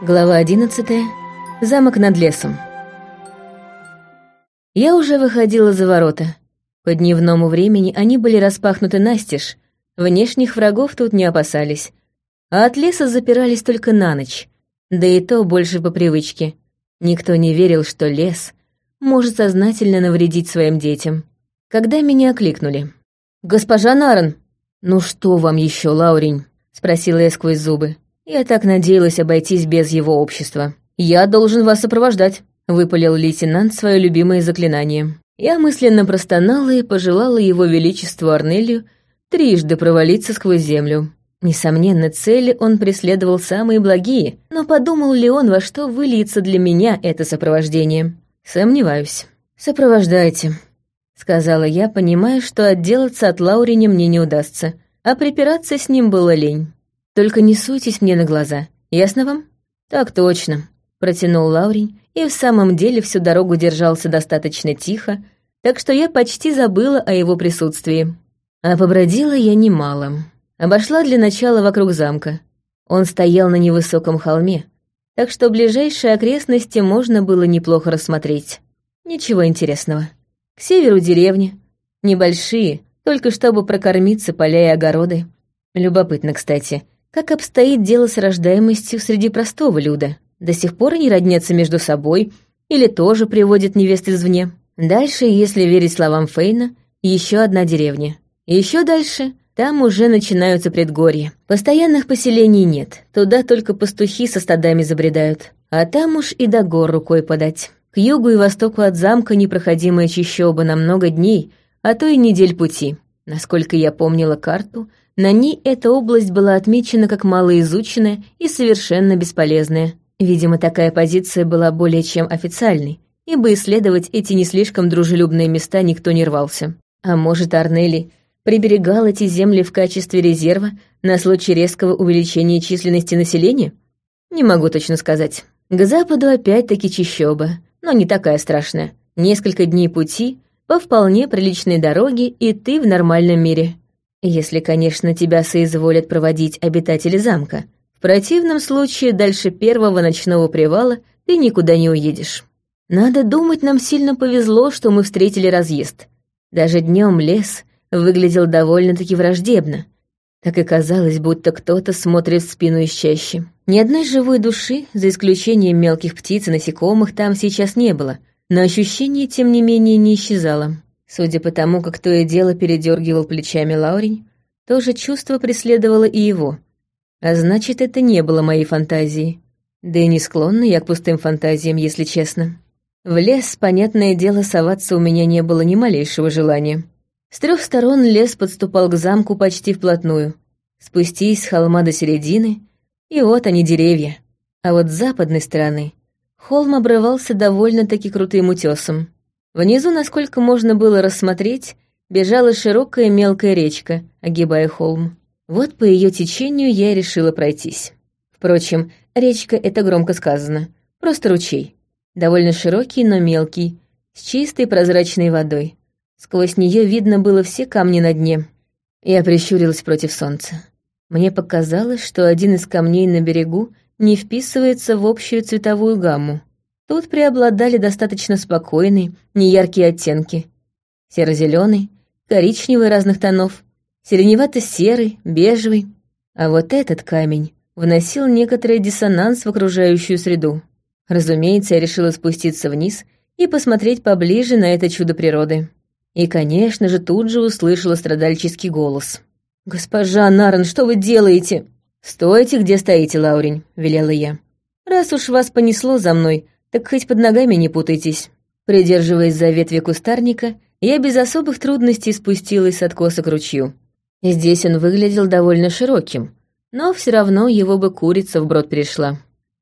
Глава одиннадцатая. Замок над лесом. Я уже выходила за ворота. По дневному времени они были распахнуты настежь, внешних врагов тут не опасались, а от леса запирались только на ночь, да и то больше по привычке. Никто не верил, что лес может сознательно навредить своим детям. Когда меня окликнули. «Госпожа Наран!» «Ну что вам еще, Лаурень?» — спросила я сквозь зубы. Я так надеялась обойтись без его общества. «Я должен вас сопровождать», — выпалил лейтенант свое любимое заклинание. Я мысленно простонала и пожелала его величеству Арнелию трижды провалиться сквозь землю. Несомненно, цели он преследовал самые благие, но подумал ли он, во что выльется для меня это сопровождение? Сомневаюсь. «Сопровождайте», — сказала я, понимая, что отделаться от Лаурине мне не удастся, а припираться с ним было лень. Только не суйтесь мне на глаза. Ясно вам?» «Так точно», — протянул Лаурень, и в самом деле всю дорогу держался достаточно тихо, так что я почти забыла о его присутствии. А побродила я немало. Обошла для начала вокруг замка. Он стоял на невысоком холме, так что ближайшие окрестности можно было неплохо рассмотреть. Ничего интересного. К северу деревни. Небольшие, только чтобы прокормиться поля и огороды. Любопытно, кстати, как обстоит дело с рождаемостью среди простого люда? До сих пор они роднятся между собой или тоже приводят невест извне? Дальше, если верить словам Фейна, еще одна деревня. И еще дальше там уже начинаются предгорья. Постоянных поселений нет, туда только пастухи со стадами забредают. А там уж и до гор рукой подать. К югу и востоку от замка непроходимая чищоба на много дней, а то и недель пути. Насколько я помнила карту, на ней эта область была отмечена как малоизученная и совершенно бесполезная. Видимо, такая позиция была более чем официальной, ибо исследовать эти не слишком дружелюбные места никто не рвался. А может, Арнели приберегал эти земли в качестве резерва на случай резкого увеличения численности населения? Не могу точно сказать. К западу опять-таки чищоба, но не такая страшная. Несколько дней пути по вполне приличной дороге, и ты в нормальном мире. Если, конечно, тебя соизволят проводить обитатели замка. В противном случае дальше первого ночного привала ты никуда не уедешь. Надо думать, нам сильно повезло, что мы встретили разъезд. Даже днем лес выглядел довольно-таки враждебно. Так и казалось, будто кто-то смотрит в спину из чащи. Ни одной живой души, за исключением мелких птиц и насекомых, там сейчас не было, но ощущение, тем не менее, не исчезало. Судя по тому, как то и дело передергивал плечами Лаурень, то же чувство преследовало и его. А значит, это не было моей фантазией. Да и не склонна я к пустым фантазиям, если честно. В лес, понятное дело, соваться у меня не было ни малейшего желания. С трех сторон лес подступал к замку почти вплотную. Спустись с холма до середины, и вот они деревья. А вот с западной стороны холм обрывался довольно-таки крутым утесом. Внизу, насколько можно было рассмотреть, бежала широкая мелкая речка, огибая холм. Вот по ее течению я решила пройтись. Впрочем, речка — это громко сказано. Просто ручей. Довольно широкий, но мелкий, с чистой прозрачной водой. Сквозь нее видно было все камни на дне. Я прищурилась против солнца. Мне показалось, что один из камней на берегу не вписывается в общую цветовую гамму. Тут преобладали достаточно спокойные, неяркие оттенки. Серо-зеленый, коричневый разных тонов, сиреневато-серый, бежевый. А вот этот камень вносил некоторый диссонанс в окружающую среду. Разумеется, я решила спуститься вниз и посмотреть поближе на это чудо природы. И, конечно же, тут же услышала страдальческий голос. «Госпожа Нарен, что вы делаете?» «Стойте, где стоите, Лаурень», — велела я. «Раз уж вас понесло за мной, так хоть под ногами не путайтесь». Придерживаясь за ветви кустарника, я без особых трудностей спустилась с откоса к ручью. Здесь он выглядел довольно широким, но все равно его бы курица вброд перешла.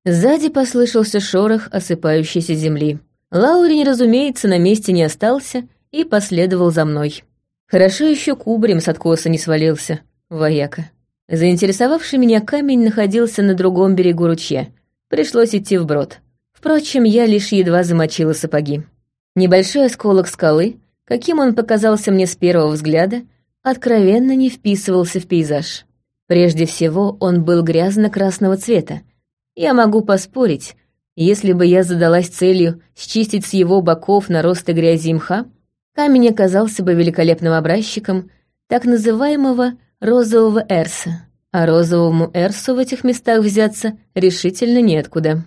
Сзади послышался шорох осыпающейся земли. Лаурень, разумеется, на месте не остался и последовал за мной. Хорошо еще кубарем с откоса не свалился, вояка. Заинтересовавший меня камень находился на другом берегу ручья. Пришлось идти вброд. Впрочем, я лишь едва замочила сапоги. Небольшой осколок скалы, каким он показался мне с первого взгляда, откровенно не вписывался в пейзаж. Прежде всего, он был грязно-красного цвета, я могу поспорить, если бы я задалась целью счистить с его боков наросты грязи и мха, камень оказался бы великолепным образчиком так называемого розового эрса, а розовому эрсу в этих местах взяться решительно неоткуда.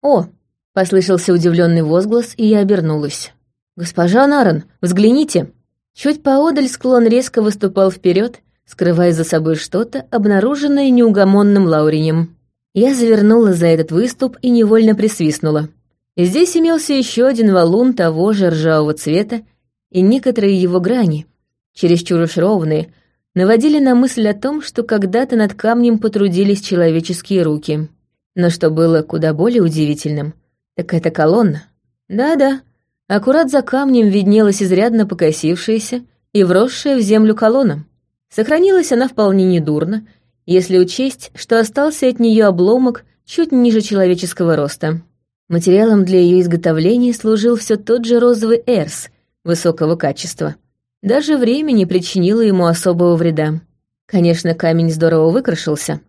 «О!» — послышался удивленный возглас, и я обернулась. «Госпожа Наран, взгляните!» Чуть поодаль склон резко выступал вперед, скрывая за собой что-то, обнаруженное неугомонным Лауринем. Я завернула за этот выступ и невольно присвистнула. Здесь имелся еще один валун того же ржавого цвета, и некоторые его грани, чересчур уж ровные, наводили на мысль о том, что когда-то над камнем потрудились человеческие руки. Но что было куда более удивительным, так это колонна. Да-да, аккурат за камнем виднелась изрядно покосившаяся и вросшая в землю колонна. Сохранилась она вполне недурно, если учесть, что остался от нее обломок чуть ниже человеческого роста. Материалом для ее изготовления служил все тот же розовый эрс высокого качества. Даже время не причинило ему особого вреда. Конечно, камень здорово выкрашился,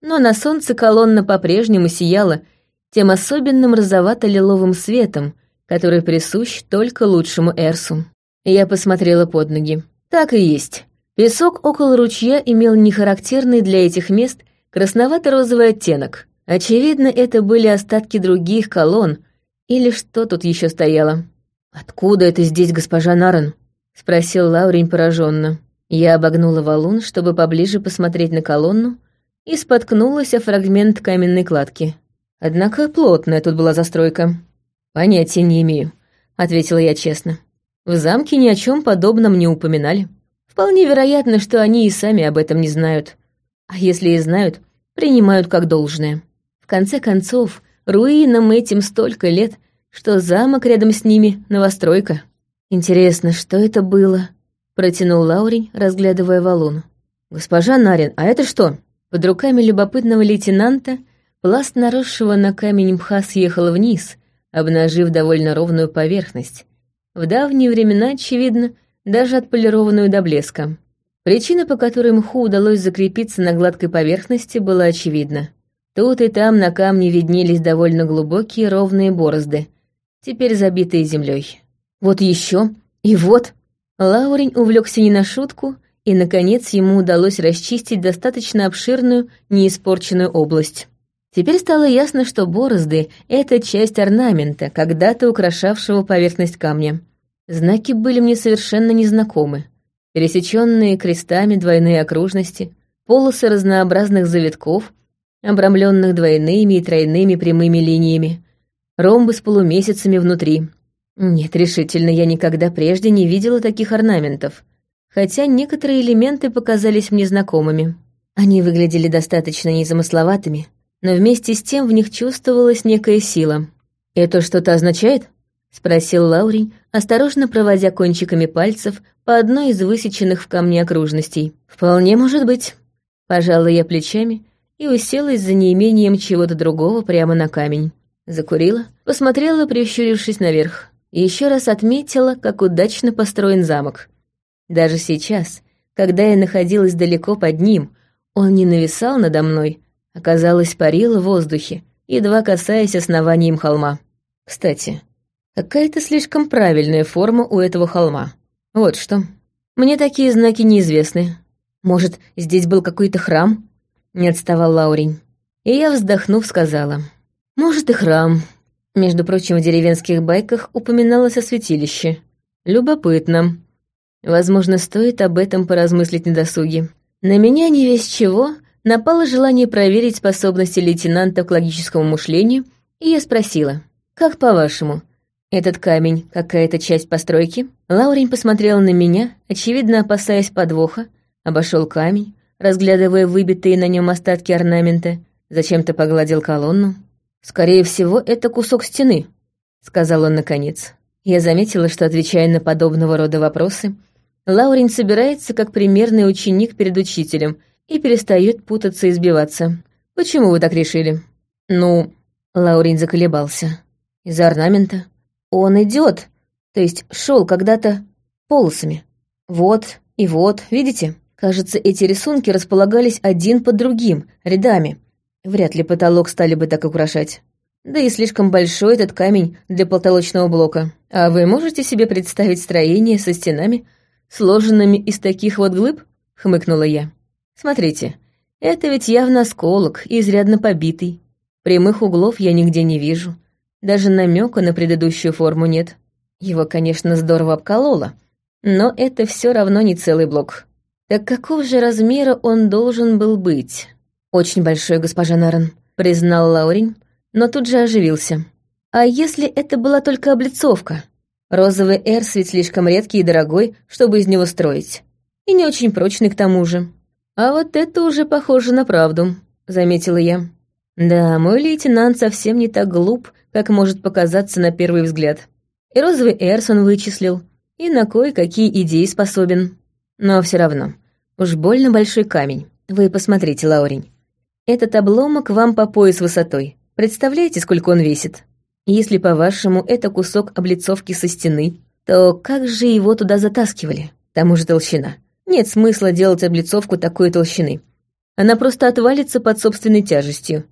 но на солнце колонна по-прежнему сияла тем особенным розовато-лиловым светом, который присущ только лучшему Эрсу. Я посмотрела под ноги. Так и есть. Песок около ручья имел нехарактерный для этих мест красновато-розовый оттенок. Очевидно, это были остатки других колонн, или что тут еще стояло. «Откуда это здесь, госпожа Нарен?» — спросил Лаурень пораженно. Я обогнула валун, чтобы поближе посмотреть на колонну, и споткнулась о фрагмент каменной кладки. Однако плотная тут была застройка. «Понятия не имею», — ответила я честно. «В замке ни о чем подобном не упоминали». Вполне вероятно, что они и сами об этом не знают. А если и знают, принимают как должное. В конце концов, руинам этим столько лет, что замок рядом с ними — новостройка. «Интересно, что это было?» — протянул Лаурень, разглядывая валун. «Госпожа Нарин, а это что?» Под руками любопытного лейтенанта пласт наросшего на камень мха съехал вниз, обнажив довольно ровную поверхность. В давние времена, очевидно, даже отполированную до блеска. Причина, по которой мху удалось закрепиться на гладкой поверхности, была очевидна. Тут и там на камне виднелись довольно глубокие ровные борозды, теперь забитые землей. Вот еще, и вот. Лаурень увлекся не на шутку, и, наконец, ему удалось расчистить достаточно обширную, неиспорченную область. Теперь стало ясно, что борозды — это часть орнамента, когда-то украшавшего поверхность камня. Знаки были мне совершенно незнакомы. Пересеченные крестами двойные окружности, полосы разнообразных завитков, обрамленных двойными и тройными прямыми линиями, ромбы с полумесяцами внутри. Нет, решительно, я никогда прежде не видела таких орнаментов, хотя некоторые элементы показались мне знакомыми. Они выглядели достаточно незамысловатыми, но вместе с тем в них чувствовалась некая сила. «Это что-то означает?» — спросил Лаурень, осторожно проводя кончиками пальцев по одной из высеченных в камне окружностей. «Вполне может быть». Пожала я плечами и уселась за неимением чего-то другого прямо на камень. Закурила, посмотрела, прищурившись наверх, и еще раз отметила, как удачно построен замок. Даже сейчас, когда я находилась далеко под ним, он не нависал надо мной, а, казалось, парил в воздухе, едва касаясь основанием холма. Кстати, Какая-то слишком правильная форма у этого холма. Вот что. Мне такие знаки неизвестны. Может, здесь был какой-то храм? Не отставал Лаурень. И я, вздохнув, сказала. Может, и храм. Между прочим, в деревенских байках упоминалось о святилище. Любопытно. Возможно, стоит об этом поразмыслить на досуге. На меня не весь чего напало желание проверить способности лейтенанта к логическому мышлению, и я спросила, «Как по-вашему, «Этот камень — какая-то часть постройки?» Лаурень посмотрел на меня, очевидно опасаясь подвоха, обошел камень, разглядывая выбитые на нем остатки орнамента, зачем-то погладил колонну. «Скорее всего, это кусок стены», — сказал он наконец. Я заметила, что, отвечая на подобного рода вопросы, Лаурень собирается как примерный ученик перед учителем и перестает путаться и сбиваться. «Почему вы так решили?» «Ну...» — Лаурень заколебался. «Из-за орнамента. Он идет, то есть шел когда-то полосами. Вот и вот, видите? Кажется, эти рисунки располагались один под другим, рядами. Вряд ли потолок стали бы так украшать. Да и слишком большой этот камень для потолочного блока. А вы можете себе представить строение со стенами, сложенными из таких вот глыб?» — хмыкнула я. «Смотрите, это ведь явно осколок и изрядно побитый. Прямых углов я нигде не вижу. Даже намека на предыдущую форму нет. Его, конечно, здорово обкололо, но это все равно не целый блок. Так какого же размера он должен был быть? Очень большой, госпожа Нарен, признал Лаурень, но тут же оживился. А если это была только облицовка? Розовый эрс ведь слишком редкий и дорогой, чтобы из него строить. И не очень прочный к тому же. А вот это уже похоже на правду, заметила я. Да, мой лейтенант совсем не так глуп, как может показаться на первый взгляд. И розовый эрс он вычислил, и на кое-какие идеи способен. Но все равно, уж больно большой камень. Вы посмотрите, Лаурень. Этот обломок вам по пояс высотой. Представляете, сколько он весит? Если, по-вашему, это кусок облицовки со стены, то как же его туда затаскивали? К тому же толщина. Нет смысла делать облицовку такой толщины. Она просто отвалится под собственной тяжестью.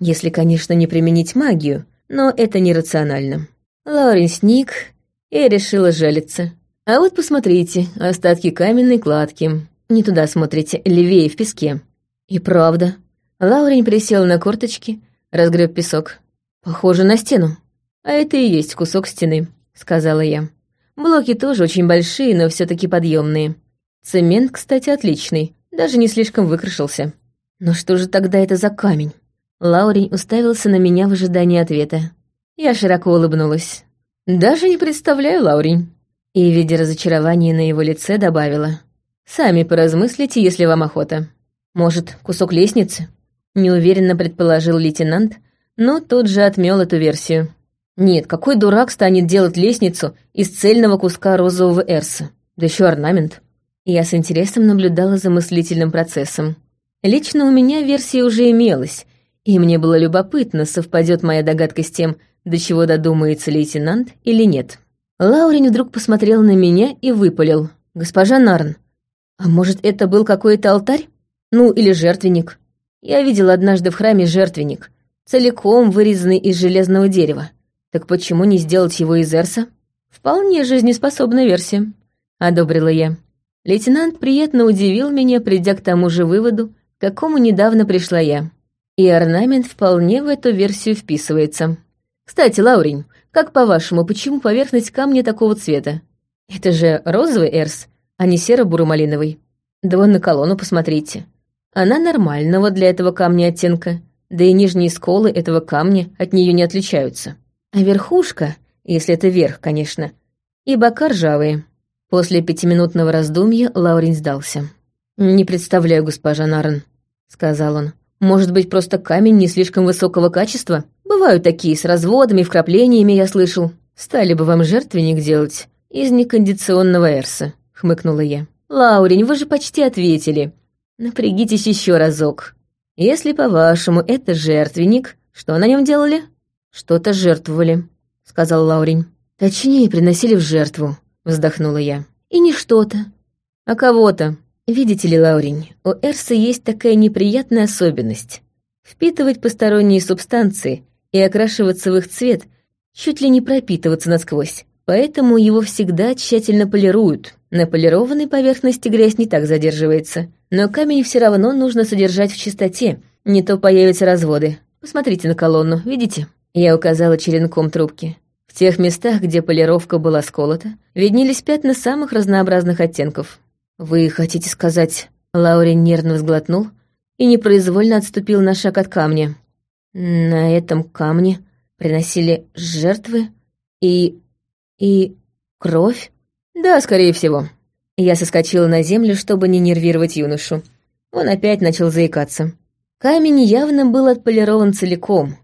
Если, конечно, не применить магию, но это нерационально. Лаурен сник и решила жалиться. А вот посмотрите, остатки каменной кладки. Не туда смотрите, левее в песке. И правда. Лаурень присел на корточки, разгреб песок. «Похоже на стену. А это и есть кусок стены», — сказала я. «Блоки тоже очень большие, но все таки подъемные. Цемент, кстати, отличный, даже не слишком выкрашился. Но что же тогда это за камень?» Лаурень уставился на меня в ожидании ответа. Я широко улыбнулась. «Даже не представляю, Лаурень». И, видя разочарование на его лице, добавила. «Сами поразмыслите, если вам охота. Может, кусок лестницы?» Неуверенно предположил лейтенант, но тут же отмел эту версию. Нет, какой дурак станет делать лестницу из цельного куска розового эрса? Да еще орнамент. Я с интересом наблюдала за мыслительным процессом. Лично у меня версия уже имелась, и мне было любопытно, совпадет моя догадка с тем, до чего додумается лейтенант или нет. Лаурин вдруг посмотрел на меня и выпалил. «Госпожа Нарн, а может, это был какой-то алтарь? Ну, или жертвенник? Я видел однажды в храме жертвенник, целиком вырезанный из железного дерева. Так почему не сделать его из эрса? Вполне жизнеспособная версия», — одобрила я. Лейтенант приятно удивил меня, придя к тому же выводу, к какому недавно пришла я. И орнамент вполне в эту версию вписывается. Кстати, Лаурень, как по-вашему, почему поверхность камня такого цвета? Это же розовый эрс, а не серо-буро-малиновый. Да вон на колонну посмотрите. Она нормального для этого камня оттенка, да и нижние сколы этого камня от нее не отличаются. А верхушка, если это верх, конечно, и бока ржавые. После пятиминутного раздумья Лаурин сдался. «Не представляю, госпожа Нарен», — сказал он. «Может быть, просто камень не слишком высокого качества?» Бывают такие с разводами, вкраплениями, я слышал. Стали бы вам жертвенник делать из некондиционного эрса, хмыкнула я. Лаурень, вы же почти ответили. Напрягитесь еще разок. Если, по-вашему, это жертвенник, что на нем делали? Что-то жертвовали, сказал Лаурень. Точнее, приносили в жертву, вздохнула я. И не что-то, а кого-то. Видите ли, Лаурень, у Эрса есть такая неприятная особенность. Впитывать посторонние субстанции и окрашиваться в их цвет, чуть ли не пропитываться насквозь. Поэтому его всегда тщательно полируют. На полированной поверхности грязь не так задерживается. Но камень все равно нужно содержать в чистоте, не то появятся разводы. Посмотрите на колонну, видите? Я указала черенком трубки. В тех местах, где полировка была сколота, виднелись пятна самых разнообразных оттенков. «Вы хотите сказать...» Лаурин нервно взглотнул и непроизвольно отступил на шаг от камня. На этом камне приносили жертвы и... и... кровь? Да, скорее всего. Я соскочила на землю, чтобы не нервировать юношу. Он опять начал заикаться. Камень явно был отполирован целиком,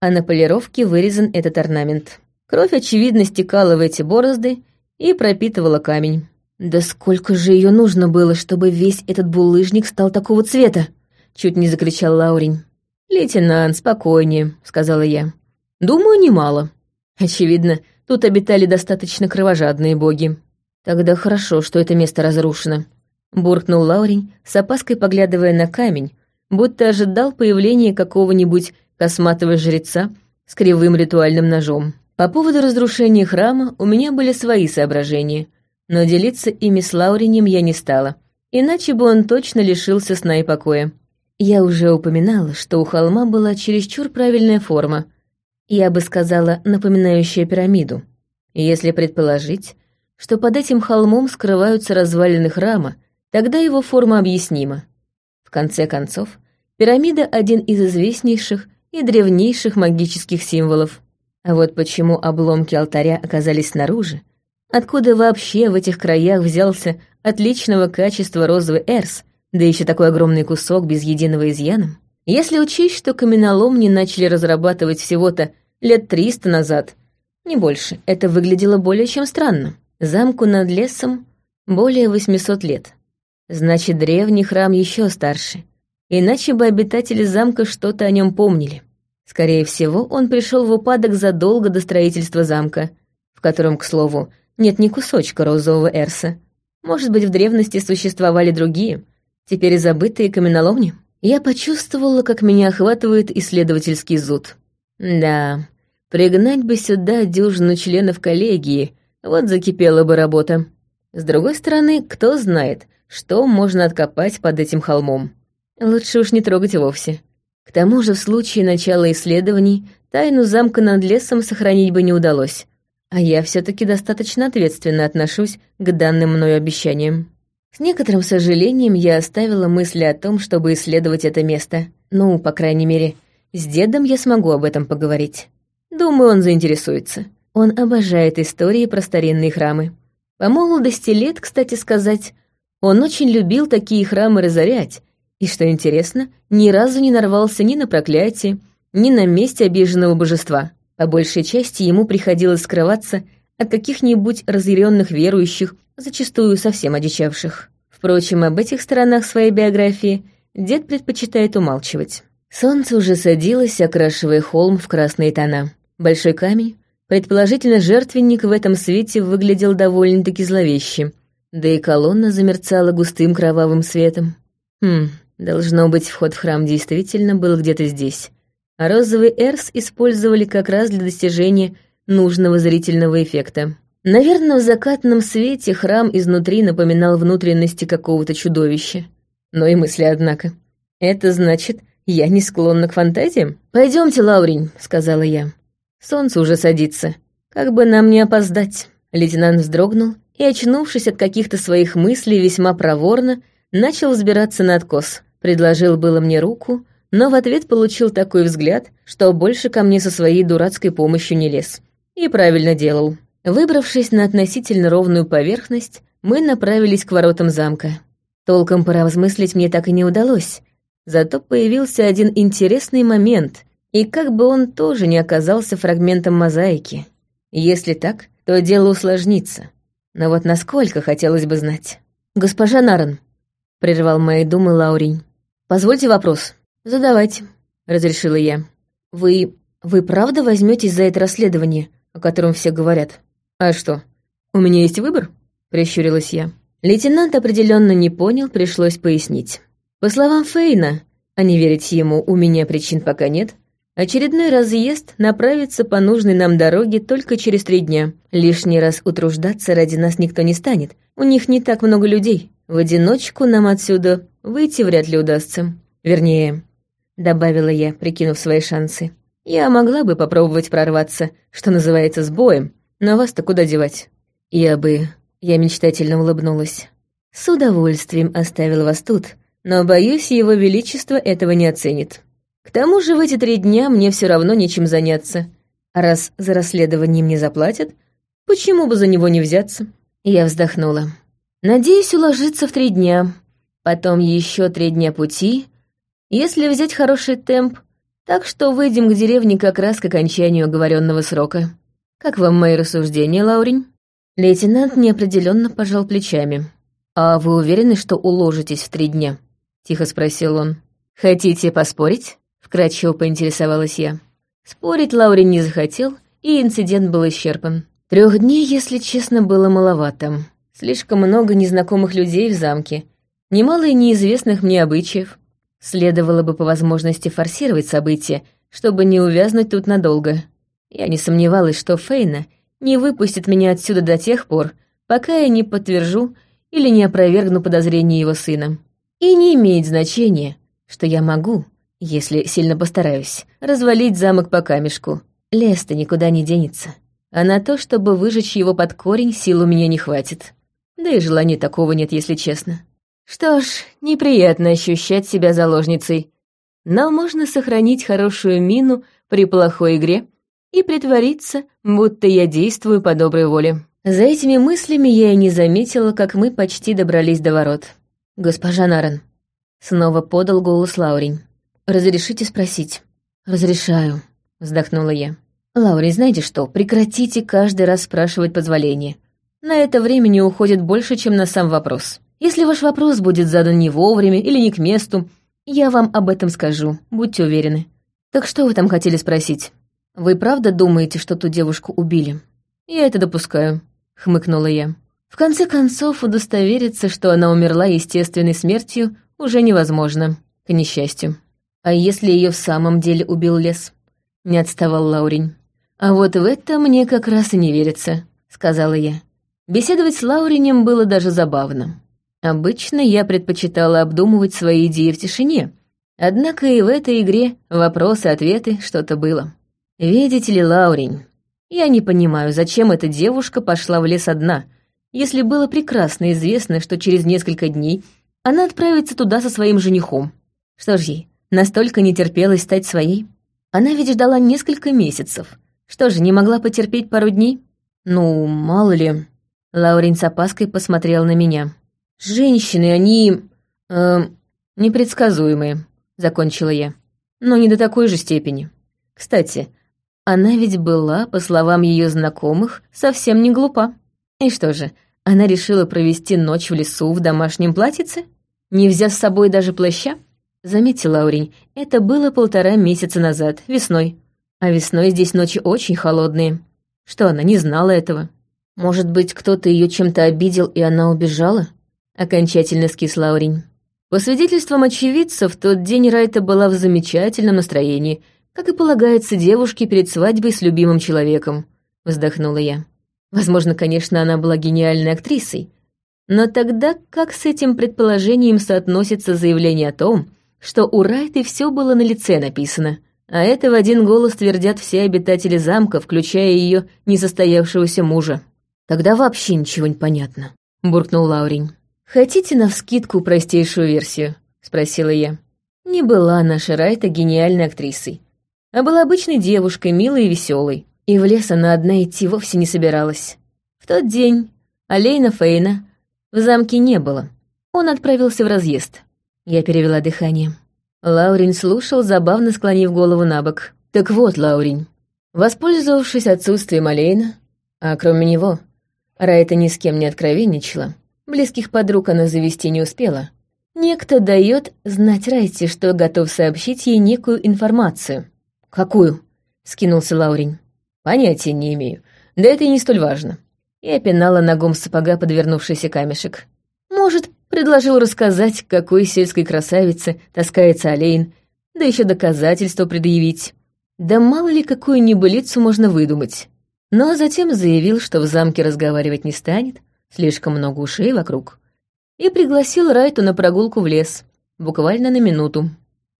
а на полировке вырезан этот орнамент. Кровь, очевидно, стекала в эти борозды и пропитывала камень. «Да сколько же ее нужно было, чтобы весь этот булыжник стал такого цвета?» — чуть не закричал Лаурень. «Лейтенант, спокойнее», — сказала я. «Думаю, немало. Очевидно, тут обитали достаточно кровожадные боги. Тогда хорошо, что это место разрушено», — буркнул Лаурень, с опаской поглядывая на камень, будто ожидал появления какого-нибудь косматого жреца с кривым ритуальным ножом. По поводу разрушения храма у меня были свои соображения, но делиться ими с Лауринем я не стала, иначе бы он точно лишился сна и покоя. Я уже упоминала, что у холма была чересчур правильная форма, я бы сказала, напоминающая пирамиду. Если предположить, что под этим холмом скрываются развалины храма, тогда его форма объяснима. В конце концов, пирамида — один из известнейших и древнейших магических символов. А вот почему обломки алтаря оказались снаружи, откуда вообще в этих краях взялся отличного качества розовый эрс, да еще такой огромный кусок без единого изъяна, если учесть, что каменоломни начали разрабатывать всего-то лет триста назад, не больше, это выглядело более чем странно. Замку над лесом более 800 лет. Значит, древний храм еще старше. Иначе бы обитатели замка что-то о нем помнили. Скорее всего, он пришел в упадок задолго до строительства замка, в котором, к слову, нет ни кусочка розового эрса. Может быть, в древности существовали другие, теперь забытые каменоломни? Я почувствовала, как меня охватывает исследовательский зуд. Да, пригнать бы сюда дюжину членов коллегии — вот закипела бы работа. С другой стороны, кто знает, что можно откопать под этим холмом. Лучше уж не трогать вовсе. К тому же в случае начала исследований тайну замка над лесом сохранить бы не удалось. А я все таки достаточно ответственно отношусь к данным мною обещаниям. С некоторым сожалением я оставила мысли о том, чтобы исследовать это место. Ну, по крайней мере, с дедом я смогу об этом поговорить. Думаю, он заинтересуется. Он обожает истории про старинные храмы. По молодости лет, кстати сказать, он очень любил такие храмы разорять, и, что интересно, ни разу не нарвался ни на проклятие, ни на месте обиженного божества. По большей части ему приходилось скрываться от каких-нибудь разъяренных верующих, зачастую совсем одичавших. Впрочем, об этих сторонах своей биографии дед предпочитает умалчивать. Солнце уже садилось, окрашивая холм в красные тона. Большой камень, Предположительно, жертвенник в этом свете выглядел довольно-таки зловеще, да и колонна замерцала густым кровавым светом. Хм, должно быть, вход в храм действительно был где-то здесь. А розовый эрс использовали как раз для достижения нужного зрительного эффекта. Наверное, в закатном свете храм изнутри напоминал внутренности какого-то чудовища. Но и мысли, однако. Это значит, я не склонна к фантазиям? Пойдемте, Лаурень», — сказала я. Солнце уже садится. Как бы нам не опоздать. Лейтенант вздрогнул и, очнувшись от каких-то своих мыслей, весьма проворно, начал взбираться на откос. Предложил было мне руку, но в ответ получил такой взгляд, что больше ко мне со своей дурацкой помощью не лез. И правильно делал. Выбравшись на относительно ровную поверхность, мы направились к воротам замка. Толком поразмыслить мне так и не удалось. Зато появился один интересный момент, и как бы он тоже не оказался фрагментом мозаики. Если так, то дело усложнится. Но вот насколько хотелось бы знать. «Госпожа Наран», — прервал мои думы Лаурень, — «позвольте вопрос». «Задавайте», — разрешила я. «Вы... вы правда возьметесь за это расследование, о котором все говорят?» «А что, у меня есть выбор?» — прищурилась я. Лейтенант определенно не понял, пришлось пояснить. По словам Фейна, а не верить ему у меня причин пока нет, Очередной разъезд направится по нужной нам дороге только через три дня. Лишний раз утруждаться ради нас никто не станет. У них не так много людей. В одиночку нам отсюда выйти вряд ли удастся. Вернее, добавила я, прикинув свои шансы. Я могла бы попробовать прорваться, что называется, с боем, но вас-то куда девать? Я бы... Я мечтательно улыбнулась. С удовольствием оставил вас тут, но, боюсь, его величество этого не оценит. К тому же в эти три дня мне все равно нечем заняться. А раз за расследованием не заплатят, почему бы за него не взяться? Я вздохнула. Надеюсь уложиться в три дня. Потом еще три дня пути. Если взять хороший темп, так что выйдем к деревне как раз к окончанию оговоренного срока. Как вам мои рассуждения, Лаурень? Лейтенант неопределенно пожал плечами. «А вы уверены, что уложитесь в три дня?» — тихо спросил он. «Хотите поспорить?» вкратчиво поинтересовалась я. Спорить Лаури не захотел, и инцидент был исчерпан. Трех дней, если честно, было маловато. Слишком много незнакомых людей в замке, немало и неизвестных мне обычаев. Следовало бы по возможности форсировать события, чтобы не увязнуть тут надолго. Я не сомневалась, что Фейна не выпустит меня отсюда до тех пор, пока я не подтвержу или не опровергну подозрения его сына. И не имеет значения, что я могу, если сильно постараюсь, развалить замок по камешку. Лес-то никуда не денется. А на то, чтобы выжечь его под корень, сил у меня не хватит. Да и желания такого нет, если честно. Что ж, неприятно ощущать себя заложницей. Но можно сохранить хорошую мину при плохой игре и притвориться, будто я действую по доброй воле. За этими мыслями я и не заметила, как мы почти добрались до ворот. «Госпожа Наран», — снова подал голос Лаурень. «Разрешите спросить?» «Разрешаю», — вздохнула я. «Лаурень, знаете что, прекратите каждый раз спрашивать позволение. На это времени уходит больше, чем на сам вопрос. Если ваш вопрос будет задан не вовремя или не к месту, я вам об этом скажу, будьте уверены. Так что вы там хотели спросить? Вы правда думаете, что ту девушку убили? Я это допускаю, хмыкнула я. В конце концов, удостовериться, что она умерла естественной смертью, уже невозможно, к несчастью. А если ее в самом деле убил лес? Не отставал Лаурень. А вот в это мне как раз и не верится, сказала я. Беседовать с Лауренем было даже забавно. Обычно я предпочитала обдумывать свои идеи в тишине, однако и в этой игре вопросы-ответы что-то было. Видите ли, Лаурень, я не понимаю, зачем эта девушка пошла в лес одна, если было прекрасно известно, что через несколько дней она отправится туда со своим женихом. Что ж ей, настолько не терпелось стать своей? Она ведь ждала несколько месяцев. Что же, не могла потерпеть пару дней? Ну, мало ли, Лаурин с опаской посмотрел на меня. «Женщины, они... Э, непредсказуемые», — закончила я. «Но не до такой же степени. Кстати, она ведь была, по словам ее знакомых, совсем не глупа. И что же, она решила провести ночь в лесу в домашнем платьице? Не взяв с собой даже плаща? Заметьте, Лаурень, это было полтора месяца назад, весной. А весной здесь ночи очень холодные. Что, она не знала этого?» Может быть, кто-то ее чем-то обидел, и она убежала? Окончательно скис Лаурень. По свидетельствам очевидцев, в тот день Райта была в замечательном настроении, как и полагается девушке перед свадьбой с любимым человеком, вздохнула я. Возможно, конечно, она была гениальной актрисой, но тогда как с этим предположением соотносится заявление о том, что у Райты все было на лице написано, а это в один голос твердят все обитатели замка, включая ее несостоявшегося мужа. Тогда вообще ничего не понятно», — буркнул Лаурень. «Хотите навскидку простейшую версию?» — спросила я. Не была наша Райта гениальной актрисой, а была обычной девушкой, милой и веселой. И в лес она одна идти вовсе не собиралась. В тот день Алейна Фейна в замке не было. Он отправился в разъезд. Я перевела дыхание. Лаурин слушал, забавно склонив голову на бок. «Так вот, Лаурин, воспользовавшись отсутствием Алейна, а кроме него, Райта ни с кем не откровенничала, близких подруг она завести не успела. Некто дает знать Райте, что готов сообщить ей некую информацию. «Какую?» — скинулся Лаурень. «Понятия не имею. Да это и не столь важно». Я пинала ногом сапога подвернувшийся камешек. «Может, предложил рассказать, какой сельской красавице таскается Олейн, да еще доказательства предъявить. Да мало ли какую небылицу можно выдумать но затем заявил, что в замке разговаривать не станет, слишком много ушей вокруг, и пригласил Райту на прогулку в лес, буквально на минуту.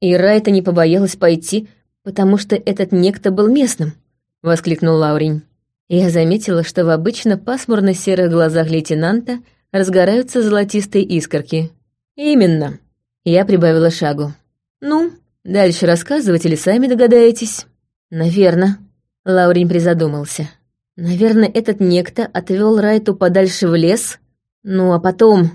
И Райта не побоялась пойти, потому что этот некто был местным, — воскликнул Лаурень. Я заметила, что в обычно пасмурно-серых глазах лейтенанта разгораются золотистые искорки. «Именно». Я прибавила шагу. «Ну, дальше рассказывать или сами догадаетесь?» «Наверно». Лаурень призадумался. Наверное, этот некто отвел Райту подальше в лес, ну а потом,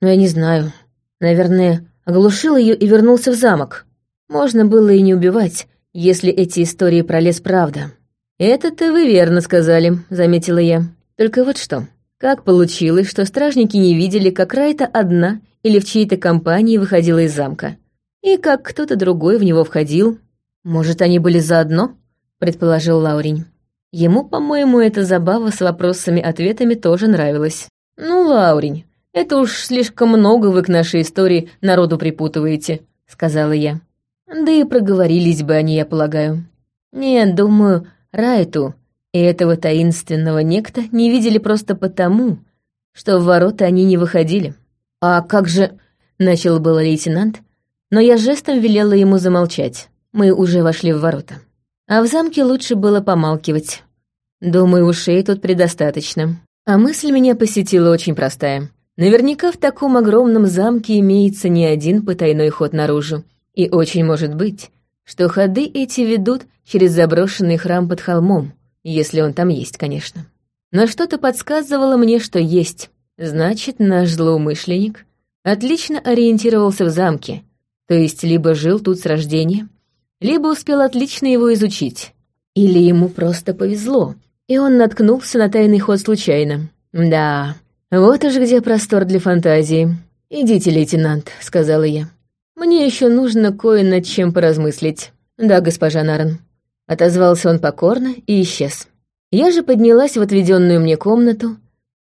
ну я не знаю, наверное, оглушил ее и вернулся в замок. Можно было и не убивать, если эти истории про лес правда. «Это-то вы верно сказали», — заметила я. «Только вот что. Как получилось, что стражники не видели, как Райта одна или в чьей-то компании выходила из замка? И как кто-то другой в него входил? Может, они были заодно?» — предположил Лаурень. Ему, по-моему, эта забава с вопросами-ответами тоже нравилась. «Ну, Лаурень, это уж слишком много вы к нашей истории народу припутываете», сказала я. Да и проговорились бы они, я полагаю. Нет, думаю, Райту и этого таинственного некто не видели просто потому, что в ворота они не выходили. А как же... Начал было лейтенант, но я жестом велела ему замолчать. Мы уже вошли в ворота. А в замке лучше было помалкивать. Думаю, ушей тут предостаточно. А мысль меня посетила очень простая. Наверняка в таком огромном замке имеется не один потайной ход наружу. И очень может быть, что ходы эти ведут через заброшенный храм под холмом, если он там есть, конечно. Но что-то подсказывало мне, что есть. Значит, наш злоумышленник отлично ориентировался в замке, то есть либо жил тут с рождения, либо успел отлично его изучить. Или ему просто повезло, и он наткнулся на тайный ход случайно. Да, вот уж где простор для фантазии. «Идите, лейтенант», — сказала я. «Мне еще нужно кое над чем поразмыслить». «Да, госпожа Нарен». Отозвался он покорно и исчез. Я же поднялась в отведенную мне комнату,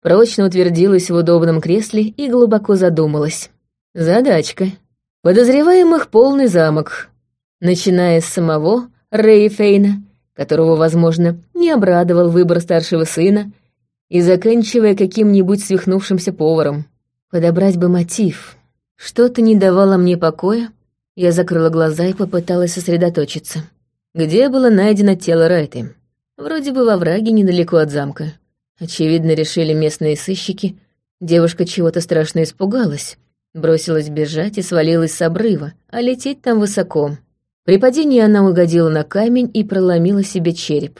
прочно утвердилась в удобном кресле и глубоко задумалась. Задачка. Подозреваемых полный замок. Начиная с самого Рэя Фейна, которого, возможно, не обрадовал выбор старшего сына, и заканчивая каким-нибудь свихнувшимся поваром. Подобрать бы мотив. Что-то не давало мне покоя. Я закрыла глаза и попыталась сосредоточиться. Где было найдено тело Райты? Вроде бы во враге недалеко от замка. Очевидно, решили местные сыщики. Девушка чего-то страшно испугалась. Бросилась бежать и свалилась с обрыва, а лететь там высоко. При падении она угодила на камень и проломила себе череп.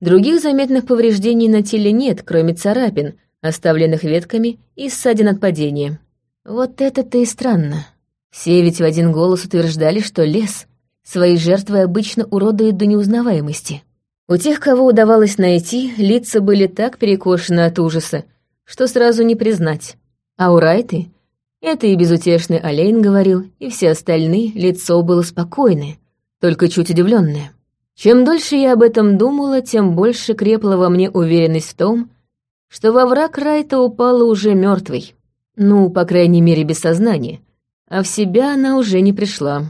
Других заметных повреждений на теле нет, кроме царапин, оставленных ветками и ссадин от падения. Вот это-то и странно. Все ведь в один голос утверждали, что лес свои жертвы обычно уродует до неузнаваемости. У тех, кого удавалось найти, лица были так перекошены от ужаса, что сразу не признать. А у Райты, это и безутешный Олейн говорил, и все остальные, лицо было спокойное, только чуть удивленное. Чем дольше я об этом думала, тем больше крепла во мне уверенность в том, что во враг Райта упала уже мертвой. Ну, по крайней мере, без сознания. А в себя она уже не пришла.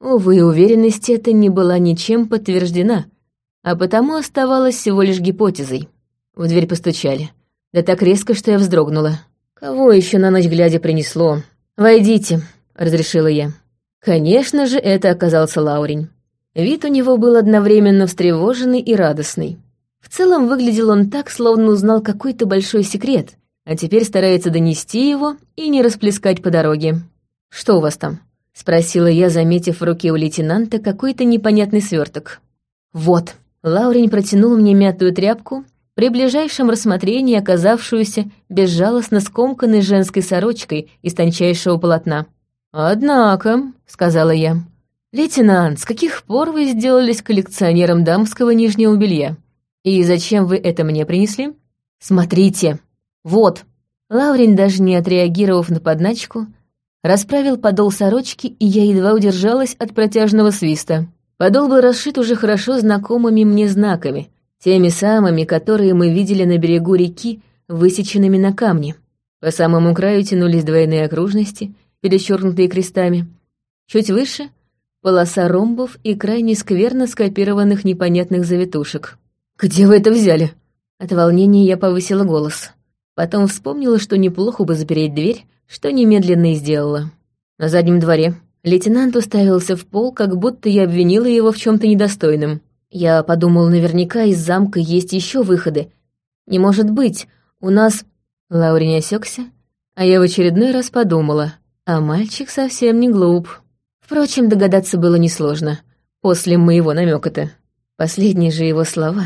Увы, уверенность эта не была ничем подтверждена — а потому оставалась всего лишь гипотезой. В дверь постучали. Да так резко, что я вздрогнула. «Кого еще на ночь глядя принесло?» «Войдите», — разрешила я. Конечно же, это оказался Лаурень. Вид у него был одновременно встревоженный и радостный. В целом выглядел он так, словно узнал какой-то большой секрет, а теперь старается донести его и не расплескать по дороге. «Что у вас там?» — спросила я, заметив в руке у лейтенанта какой-то непонятный сверток. «Вот», Лаурень протянул мне мятую тряпку, при ближайшем рассмотрении оказавшуюся безжалостно скомканной женской сорочкой из тончайшего полотна. «Однако», — сказала я, — «лейтенант, с каких пор вы сделались коллекционером дамского нижнего белья? И зачем вы это мне принесли?» «Смотрите! Вот!» Лаурень, даже не отреагировав на подначку, расправил подол сорочки, и я едва удержалась от протяжного свиста. Подол был расшит уже хорошо знакомыми мне знаками, теми самыми, которые мы видели на берегу реки, высеченными на камне. По самому краю тянулись двойные окружности, перечеркнутые крестами. Чуть выше — полоса ромбов и крайне скверно скопированных непонятных завитушек. «Где вы это взяли?» От волнения я повысила голос. Потом вспомнила, что неплохо бы запереть дверь, что немедленно и сделала. На заднем дворе Лейтенант уставился в пол, как будто я обвинила его в чем-то недостойном. Я подумал, наверняка из замка есть еще выходы. Не может быть, у нас... Лаури не осекся, а я в очередной раз подумала, а мальчик совсем не глуп. Впрочем, догадаться было несложно, после моего намека-то. Последние же его слова.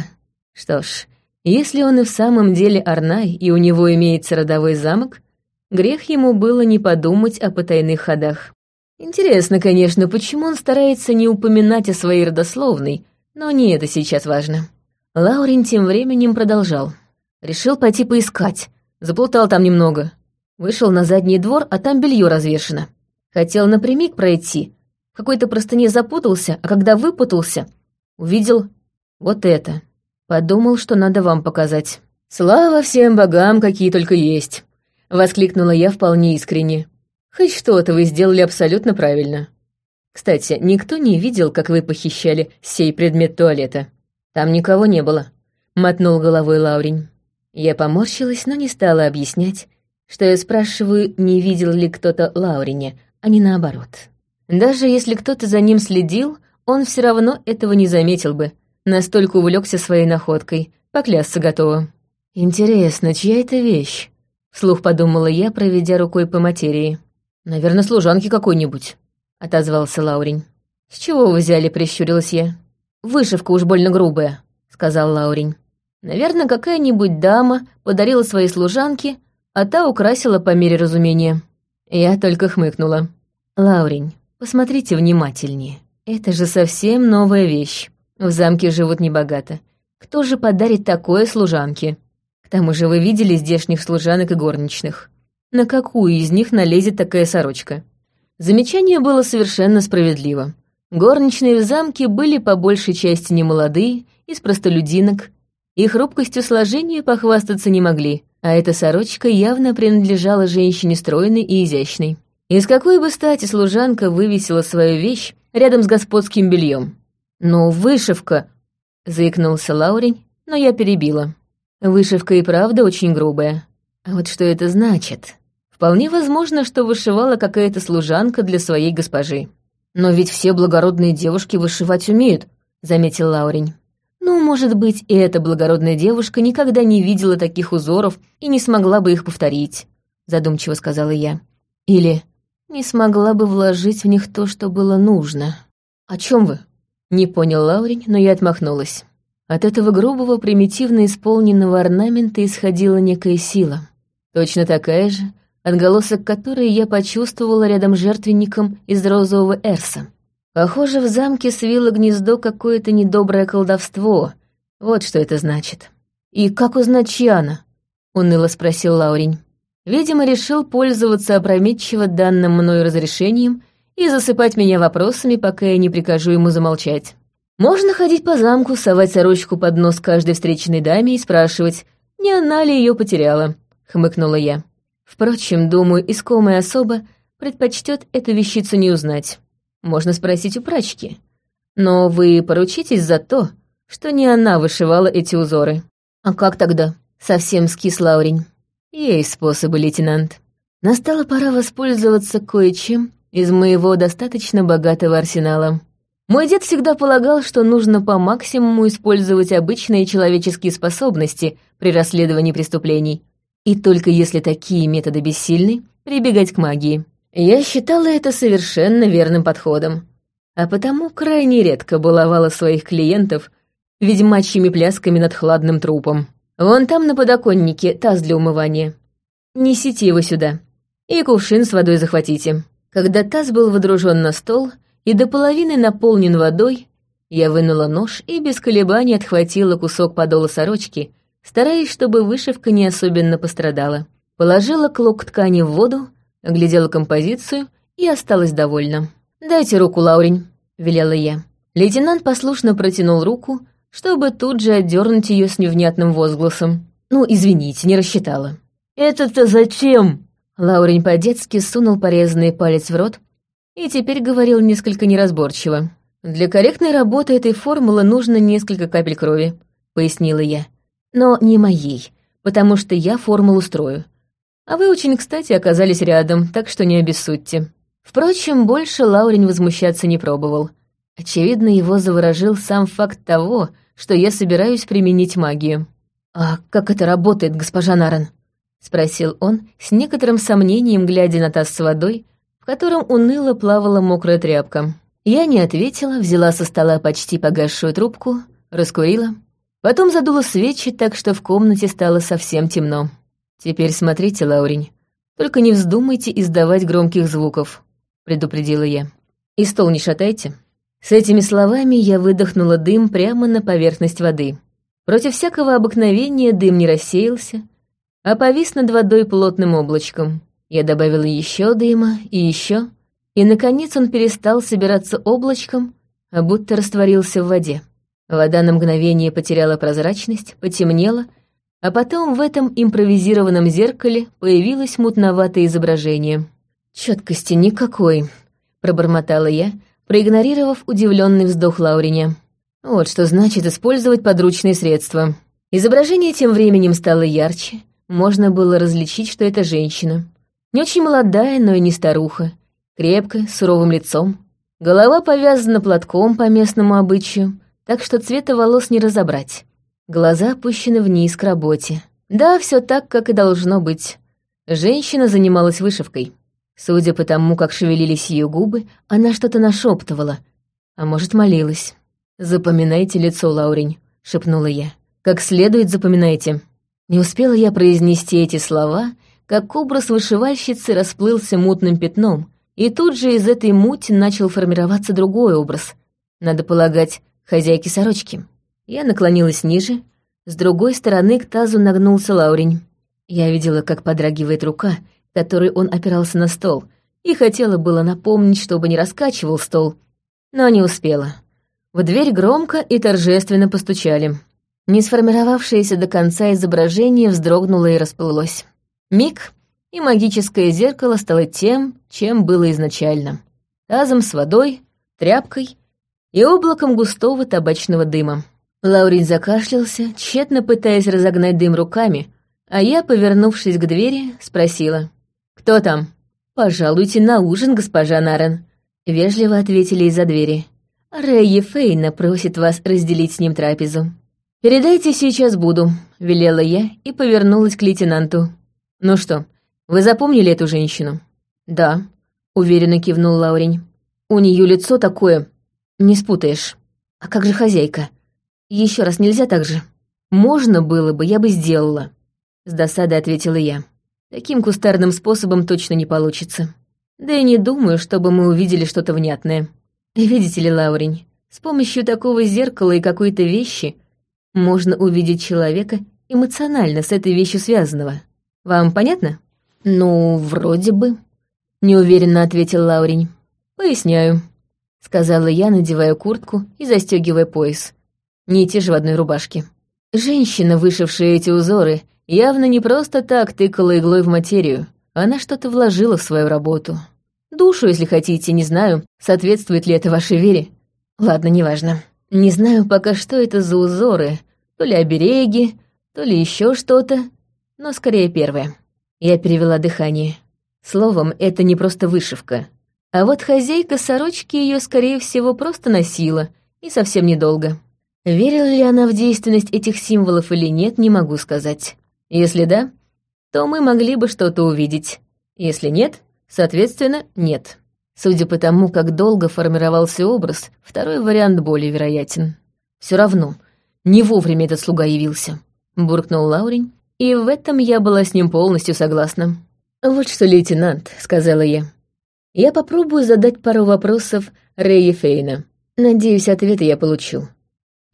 Что ж, если он и в самом деле Арнай, и у него имеется родовой замок, грех ему было не подумать о потайных ходах. Интересно, конечно, почему он старается не упоминать о своей родословной, но не это сейчас важно. Лаурин тем временем продолжал. Решил пойти поискать. Заплутал там немного. Вышел на задний двор, а там белье развешено. Хотел напрямик пройти. В какой-то простыне запутался, а когда выпутался, увидел вот это. Подумал, что надо вам показать. «Слава всем богам, какие только есть!» — воскликнула я вполне искренне. Хоть что-то вы сделали абсолютно правильно. Кстати, никто не видел, как вы похищали сей предмет туалета. Там никого не было, мотнул головой Лаурень. Я поморщилась, но не стала объяснять, что я спрашиваю, не видел ли кто-то Лаурине, а не наоборот. Даже если кто-то за ним следил, он все равно этого не заметил бы, настолько увлекся своей находкой, поклясться готова. «Интересно, чья это вещь?» — вслух подумала я, проведя рукой по материи. «Наверное, служанки какой-нибудь», — отозвался Лаурень. «С чего вы взяли?» — прищурилась я. «Вышивка уж больно грубая», — сказал Лаурень. «Наверное, какая-нибудь дама подарила своей служанке, а та украсила по мере разумения». Я только хмыкнула. «Лаурень, посмотрите внимательнее. Это же совсем новая вещь. В замке живут небогато. Кто же подарит такое служанке? К тому же вы видели здешних служанок и горничных. На какую из них налезет такая сорочка?» Замечание было совершенно справедливо. Горничные в замке были по большей части немолодые, из простолюдинок. Их хрупкостью сложения похвастаться не могли, а эта сорочка явно принадлежала женщине стройной и изящной. Из какой бы стати служанка вывесила свою вещь рядом с господским бельем? «Ну, вышивка!» — заикнулся Лаурень, но я перебила. Вышивка и правда очень грубая. А вот что это значит? Вполне возможно, что вышивала какая-то служанка для своей госпожи. «Но ведь все благородные девушки вышивать умеют», — заметил Лаурень. «Ну, может быть, и эта благородная девушка никогда не видела таких узоров и не смогла бы их повторить», — задумчиво сказала я. «Или не смогла бы вложить в них то, что было нужно». «О чем вы?» — не понял Лаурень, но я отмахнулась. От этого грубого, примитивно исполненного орнамента исходила некая сила. Точно такая же, отголосок которой я почувствовала рядом жертвенником из розового эрса. Похоже, в замке свило гнездо какое-то недоброе колдовство. Вот что это значит. «И как узнать, чья она?» — уныло спросил Лаурень. Видимо, решил пользоваться опрометчиво данным мною разрешением и засыпать меня вопросами, пока я не прикажу ему замолчать. Можно ходить по замку, совать сорочку под нос каждой встречной даме и спрашивать, не она ли ее потеряла, — хмыкнула я. Впрочем, думаю, искомая особа предпочтет эту вещицу не узнать. Можно спросить у прачки. Но вы поручитесь за то, что не она вышивала эти узоры. А как тогда? Совсем скис Лаурень. Есть способы, лейтенант. Настала пора воспользоваться кое-чем из моего достаточно богатого арсенала. Мой дед всегда полагал, что нужно по максимуму использовать обычные человеческие способности при расследовании преступлений, и только если такие методы бессильны, прибегать к магии. Я считала это совершенно верным подходом, а потому крайне редко баловала своих клиентов ведьмачьими плясками над хладным трупом. Вон там на подоконнике таз для умывания. Несите его сюда. И кувшин с водой захватите. Когда таз был водружен на стол и до половины наполнен водой, я вынула нож и без колебаний отхватила кусок подола сорочки — стараясь, чтобы вышивка не особенно пострадала. Положила клок ткани в воду, оглядела композицию и осталась довольна. «Дайте руку, Лаурень», — велела я. Лейтенант послушно протянул руку, чтобы тут же отдернуть ее с невнятным возгласом. «Ну, извините, не рассчитала». «Это-то зачем?» Лаурень по-детски сунул порезанный палец в рот и теперь говорил несколько неразборчиво. «Для корректной работы этой формулы нужно несколько капель крови», — пояснила я но не моей, потому что я формулу строю. А вы очень кстати оказались рядом, так что не обессудьте. Впрочем, больше Лаурень возмущаться не пробовал. Очевидно, его заворожил сам факт того, что я собираюсь применить магию. «А как это работает, госпожа Наран?» — спросил он, с некоторым сомнением глядя на таз с водой, в котором уныло плавала мокрая тряпка. Я не ответила, взяла со стола почти погасшую трубку, раскурила — Потом задула свечи, так что в комнате стало совсем темно. «Теперь смотрите, Лаурень, только не вздумайте издавать громких звуков», — предупредила я. «И стол не шатайте». С этими словами я выдохнула дым прямо на поверхность воды. Против всякого обыкновения дым не рассеялся, а повис над водой плотным облачком. Я добавила еще дыма и еще, и, наконец, он перестал собираться облачком, а будто растворился в воде. Вода на мгновение потеряла прозрачность, потемнела, а потом в этом импровизированном зеркале появилось мутноватое изображение. «Четкости никакой», — пробормотала я, проигнорировав удивленный вздох Лаурине. Вот что значит использовать подручные средства. Изображение тем временем стало ярче. Можно было различить, что это женщина. Не очень молодая, но и не старуха. Крепкая, с суровым лицом. Голова повязана платком по местному обычаю, так что цвета волос не разобрать. Глаза опущены вниз к работе. Да, все так, как и должно быть. Женщина занималась вышивкой. Судя по тому, как шевелились ее губы, она что-то нашептывала, а может, молилась. «Запоминайте лицо, Лаурень», — шепнула я. «Как следует запоминайте». Не успела я произнести эти слова, как образ вышивальщицы расплылся мутным пятном, и тут же из этой мути начал формироваться другой образ. Надо полагать, хозяйки сорочки. Я наклонилась ниже, с другой стороны к тазу нагнулся Лаурень. Я видела, как подрагивает рука, которой он опирался на стол, и хотела было напомнить, чтобы не раскачивал стол, но не успела. В дверь громко и торжественно постучали. Не сформировавшееся до конца изображение вздрогнуло и расплылось. Миг, и магическое зеркало стало тем, чем было изначально. Тазом с водой, тряпкой и облаком густого табачного дыма. Лаурин закашлялся, тщетно пытаясь разогнать дым руками, а я, повернувшись к двери, спросила. «Кто там?» «Пожалуйте на ужин, госпожа Нарен», — вежливо ответили из-за двери. «Рэйи Фейна просит вас разделить с ним трапезу». «Передайте, сейчас буду», — велела я и повернулась к лейтенанту. «Ну что, вы запомнили эту женщину?» «Да», — уверенно кивнул Лаурень. «У нее лицо такое, не спутаешь. А как же хозяйка? Еще раз нельзя так же?» «Можно было бы, я бы сделала», — с досадой ответила я. Таким кустарным способом точно не получится. Да и не думаю, чтобы мы увидели что-то внятное. Видите ли, Лаурень, с помощью такого зеркала и какой-то вещи можно увидеть человека эмоционально с этой вещью связанного. Вам понятно? Ну, вроде бы. Неуверенно ответил Лаурень. Поясняю, сказала я, надевая куртку и застегивая пояс. Нити же в одной рубашке. Женщина, вышившая эти узоры, явно не просто так тыкала иглой в материю. Она что-то вложила в свою работу. Душу, если хотите, не знаю, соответствует ли это вашей вере. Ладно, неважно. Не знаю пока, что это за узоры, то ли обереги, то ли еще что-то, но скорее первое. Я перевела дыхание. Словом, это не просто вышивка. А вот хозяйка сорочки ее, скорее всего, просто носила, и совсем недолго. Верила ли она в действенность этих символов или нет, не могу сказать. Если да, то мы могли бы что-то увидеть. Если нет, соответственно, нет. Судя по тому, как долго формировался образ, второй вариант более вероятен. Все равно, не вовремя этот слуга явился, буркнул Лаурень, и в этом я была с ним полностью согласна. «Вот что, лейтенант», — сказала я. «Я попробую задать пару вопросов Рэйи Фейна. Надеюсь, ответы я получу.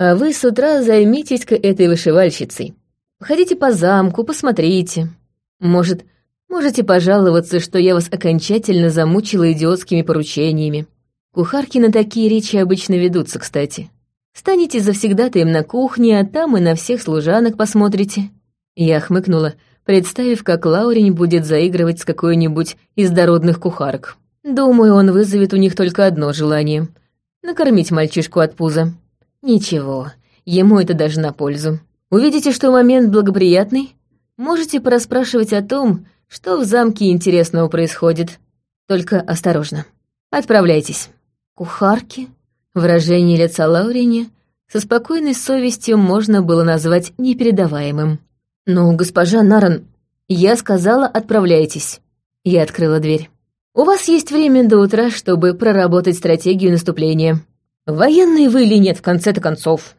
А вы с утра займитесь-ка этой вышивальщицей. Ходите по замку, посмотрите. Может, можете пожаловаться, что я вас окончательно замучила идиотскими поручениями. Кухарки на такие речи обычно ведутся, кстати. Станете завсегдатаем на кухне, а там и на всех служанок посмотрите». Я хмыкнула, представив, как Лаурень будет заигрывать с какой-нибудь из дородных кухарок. Думаю, он вызовет у них только одно желание — накормить мальчишку от пуза. Ничего, ему это даже на пользу. Увидите, что момент благоприятный, можете пораспрашивать о том, что в замке интересного происходит. Только осторожно. Отправляйтесь. Кухарки? Выражение лица Лаурине со спокойной совестью можно было назвать непередаваемым. «Ну, госпожа Наран, я сказала, отправляйтесь». Я открыла дверь. «У вас есть время до утра, чтобы проработать стратегию наступления. Военные вы или нет, в конце-то концов?»